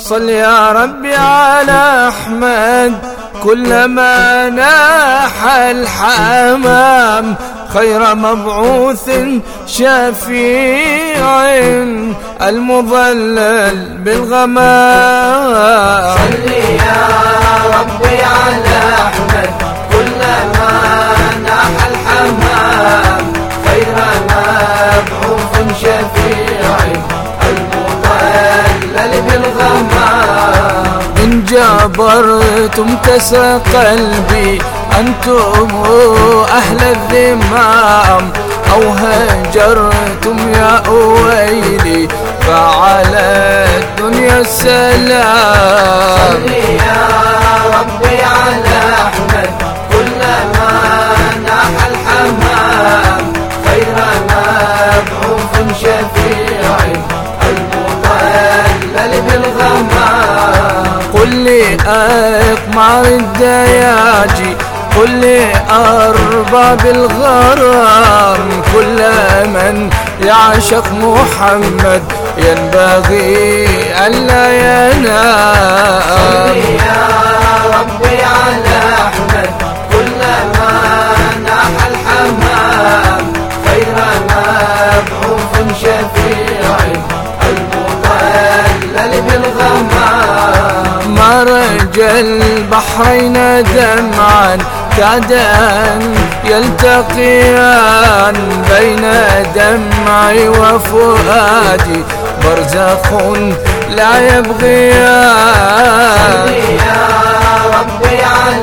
صل يا ربي على أحمد. كلما ناح الحمام خير مبعوث شفيع المضلل بالغمام. صل يا ربي على أحمد. كلما ناح الحمام خير مبعوث شفيع جبرتم كسى قلبي أنتم أهل الذمام. أو هجرتم يا أويلي فعلى الدنيا السلام. أقمار الدياجي لي أرباب الغرام كل من يعشق محمد ينبغي ألا مرج البحرين دمعا أن يلتقيان بين دمعي وفؤادي. برزخ لا يبغيان. يا ربي على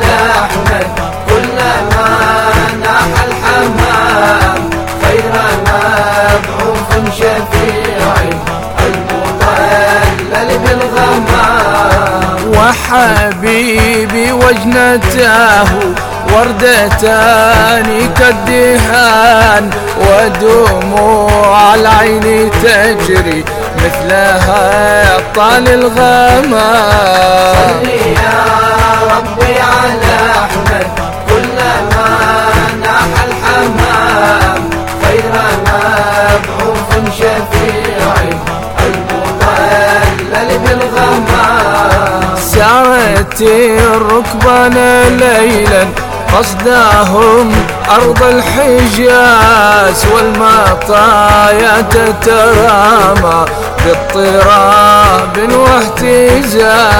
وحبيبي وجنته وردتان كالدهان ودموع العين تجري مثلها طال الغمام. سارت الركبان ليلا قصدهم أرض الحجاز والمطايا تترامى باضطراب واهتزاز.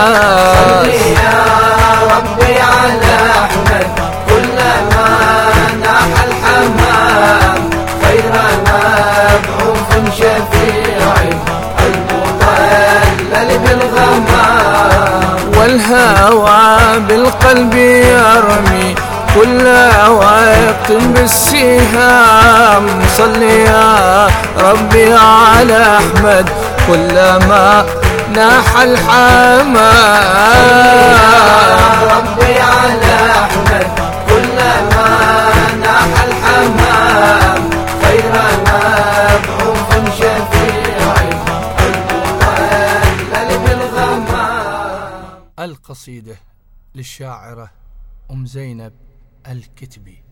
بالقلب يرمي كل وقت بالسهام. صل يا ربي على أحمد كلما ناح الحمام. ربي على أحمد كلما ناح الحمام. بالغمام القصيدة للشاعرة أم زينب الكتبي.